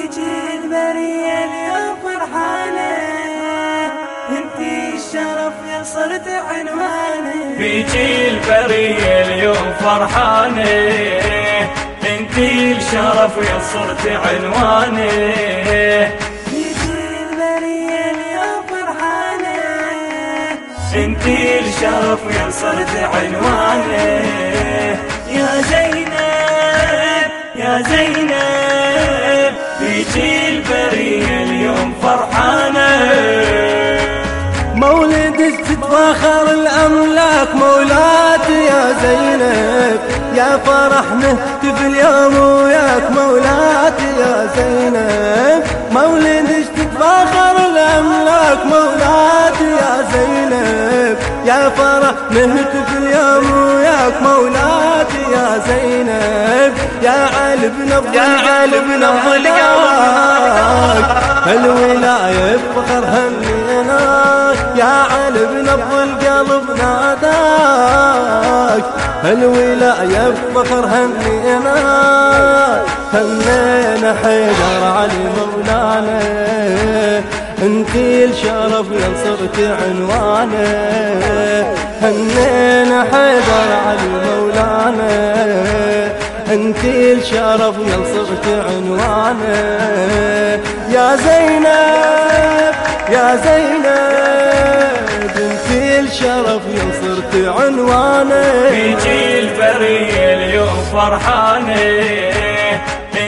بيجي البرية اليوم فرحانة انتي الشرف يا صرت عنواني بيجي البرية اليوم فرحانة. انتي الشرف يا صرت عنواني انتي الشرف يا صرت عنواني يا زينب يا زينب. بيجي البرية اليوم فرحانة. مولدك تتفاخر الأملاك مولاتي يا زينب. يا فرح نهتف اليوم وياك مولاتي يا زينب. مولدك تتفاخر الأملاك فرح نهتف اليوم وياك مولاتي يا زينب. يا علي بن يا علي بن الولاية بفخر هميناك. يا علي بن القلب ناداك. الولاية بفخر هميناك. همينا حيدر علي مولانا. انتي الشرف يا صرت عنوانه هنينا حيدر علي مولانا. انتي الشرف يا صرت عنوانه يا زينب يا زينب انتي الشرف يا صرت عنوانه. بيجي البرية اليوم فرحانة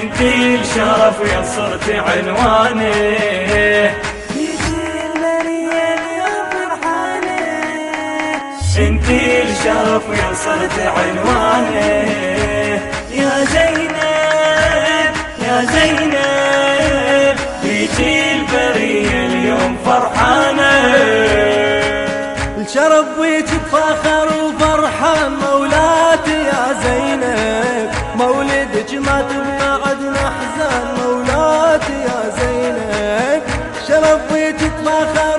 انتي الشرف يا صرت عنواني انتي الشرف يا صرت عنواني يا زينب يا زينب بيجي البرية اليوم فرحانة. الشرف بيك تفاخر وفرحان مولاتي يا زينب. مولدك ما تبقى عدنا حزان مولاتي يا زينب. الشرف بيك تفاخر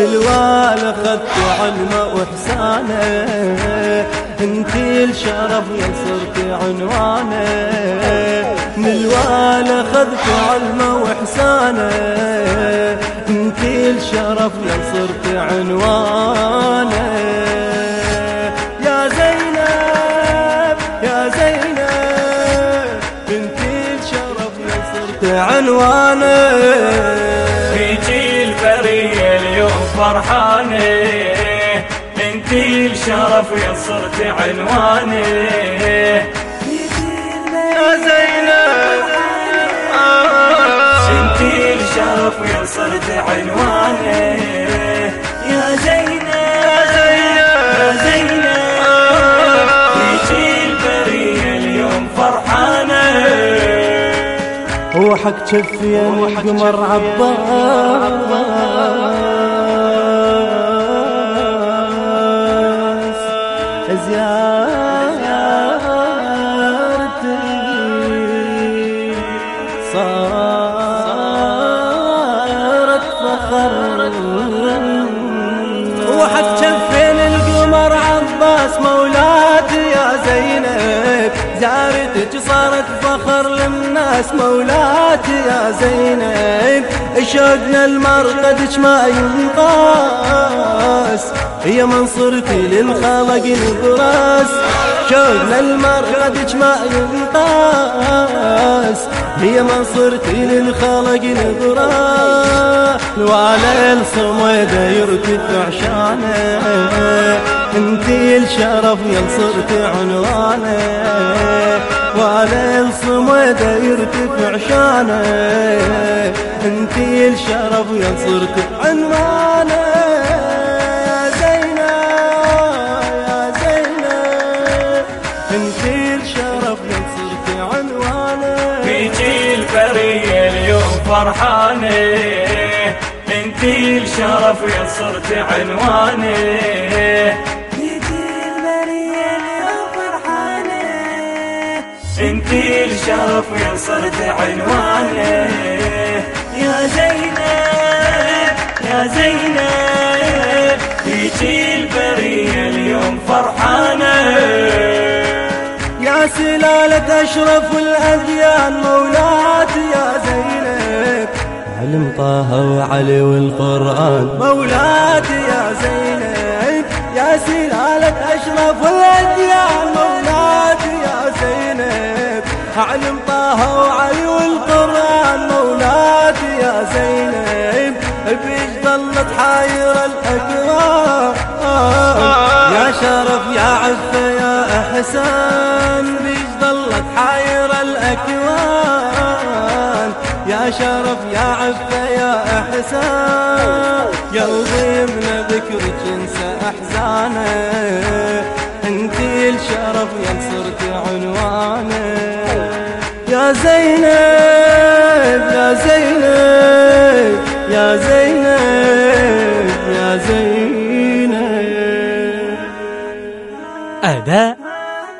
الانسان للوال اخذت علمه واحسانه انتي الشرف يا صرت عنوانه. من الوال اخذت علمه واحسانه انتي الشرف يا صرت عنوانه. يا زينب يا زينب انتي الشرف يا صرت عنوانه. بيجي البرية اليوم فرحانة انتي الشرف يا صرت عنواني. يا زينب انتي الشرف يا صرت عنواني. يا زينب يا زينب اليوم فرحانة روحك شفي القمر عباس؟ زيارتي. صارت فخر. روحك شفين القمر عباس مولاتي يا زينب؟ زارتك صارت فخر للناس مولاتي يا زينب شوقنا المرقدك ما ينقاس. هي منصرتي للخلق نبراس شوقنا المرقدك ما ينقاس. هي منصرتي للخلق نبراس وعلى الصميدة يرتفع شانه انتي الشرف يا صرت عنوانه. وعلى الصميدة يرتفع شانه. انتي الشرف يا صرت عنوانه. زينب انتي الشرف يا صرت عنوانه. انت الشرف يا صرت عنوانه. يا زينب يا زينب بيجي البرية اليوم فرحانة. يا سلالة أشرف الأديان مولاتي يا زينب. علم طه وعلي والقرآن مولاتي يا زينب. يا سلالة أشرف الأديان علم طه وعلي والقرآن مولاتي يا زينب بيش ظلت حاير الأكوان يا شرف يا عفة يا إحسان بيش ظلت حاير الأكوان. يا شرف يا عفة يا إحسان قلبي من ذكرك ينسى أحزانه. انتي الشرف يا صرت عنوانه. يا زينب يا زينب يا زينب يا زينب. أداء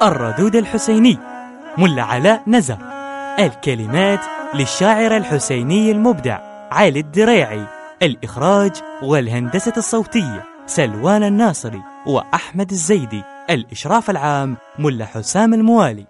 الردود الحسيني ملا علاء نزر. الكلمات للشاعر الحسيني المبدع علي الدريعي. الإخراج والهندسة الصوتية سلوان الناصري وأحمد الزيدي. الإشراف العام ملا حسام الموالي.